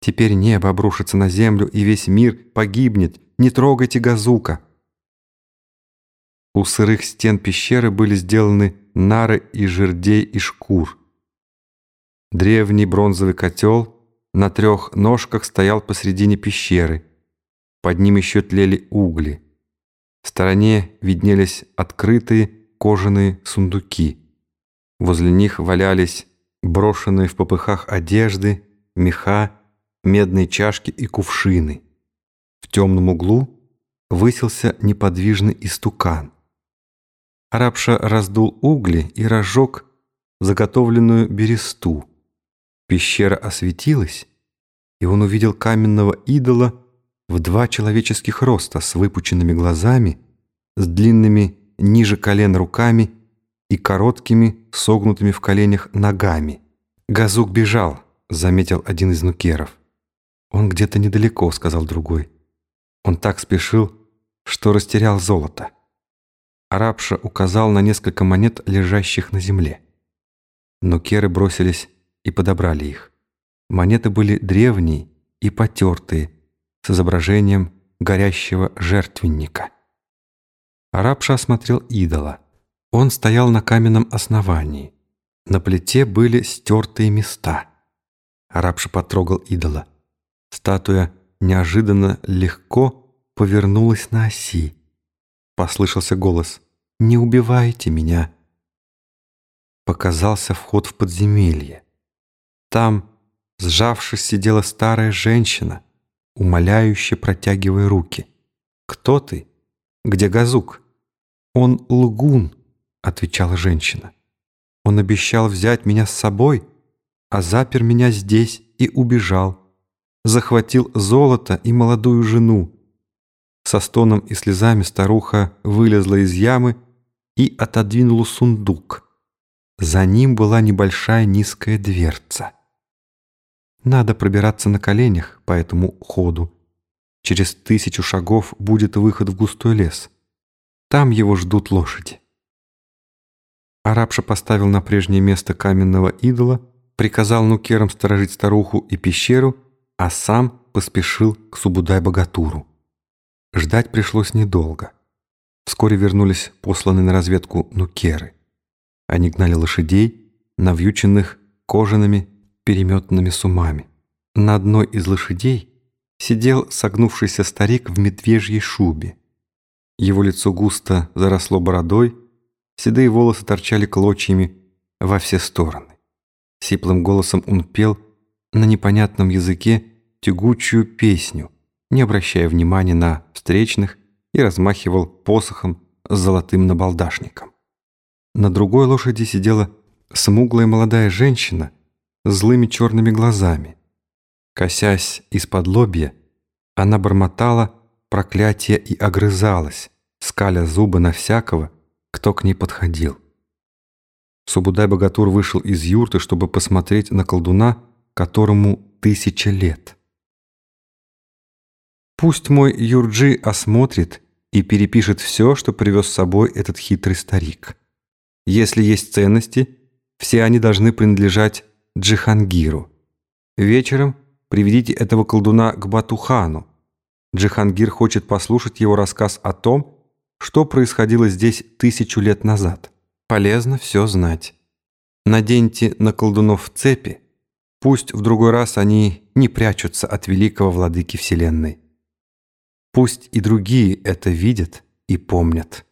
Теперь небо обрушится на землю, и весь мир погибнет. Не трогайте Газука!» У сырых стен пещеры были сделаны нары из жердей и шкур. Древний бронзовый котел на трех ножках стоял посредине пещеры. Под ним еще тлели угли. В стороне виднелись открытые кожаные сундуки. Возле них валялись брошенные в попыхах одежды, меха, медные чашки и кувшины. В темном углу высился неподвижный истукан. Арабша раздул угли и разжег заготовленную бересту. Пещера осветилась, и он увидел каменного идола в два человеческих роста с выпученными глазами, с длинными ниже колен руками и короткими, согнутыми в коленях ногами. «Газук бежал», — заметил один из нукеров. «Он где-то недалеко», — сказал другой. Он так спешил, что растерял золото. Арабша указал на несколько монет, лежащих на земле. Нукеры бросились и подобрали их. Монеты были древние и потертые, с изображением горящего жертвенника. Арабша осмотрел идола. Он стоял на каменном основании. На плите были стертые места. Арабша потрогал идола. Статуя неожиданно легко повернулась на оси. Послышался голос «Не убивайте меня!» Показался вход в подземелье. Там, сжавшись, сидела старая женщина, умоляюще протягивая руки. «Кто ты? Где Газук?» «Он лгун», — отвечала женщина. «Он обещал взять меня с собой, а запер меня здесь и убежал. Захватил золото и молодую жену». Со стоном и слезами старуха вылезла из ямы и отодвинула сундук. За ним была небольшая низкая дверца. Надо пробираться на коленях по этому ходу. Через тысячу шагов будет выход в густой лес. Там его ждут лошади. Арабша поставил на прежнее место каменного идола, приказал нукерам сторожить старуху и пещеру, а сам поспешил к Субудай-богатуру. Ждать пришлось недолго. Вскоре вернулись посланные на разведку нукеры. Они гнали лошадей, навьюченных кожаными переметанными сумами. На одной из лошадей сидел согнувшийся старик в медвежьей шубе. Его лицо густо заросло бородой, седые волосы торчали клочьями во все стороны. Сиплым голосом он пел на непонятном языке тягучую песню, не обращая внимания на встречных и размахивал посохом с золотым набалдашником. На другой лошади сидела смуглая молодая женщина злыми черными глазами. Косясь из-под лобья, она бормотала проклятие и огрызалась, скаля зубы на всякого, кто к ней подходил. Субудай-богатур вышел из юрты, чтобы посмотреть на колдуна, которому тысяча лет. Пусть мой Юрджи осмотрит и перепишет все, что привез с собой этот хитрый старик. Если есть ценности, все они должны принадлежать Джихангиру. Вечером приведите этого колдуна к Батухану. Джихангир хочет послушать его рассказ о том, что происходило здесь тысячу лет назад. Полезно все знать. Наденьте на колдунов цепи, пусть в другой раз они не прячутся от великого владыки Вселенной. Пусть и другие это видят и помнят.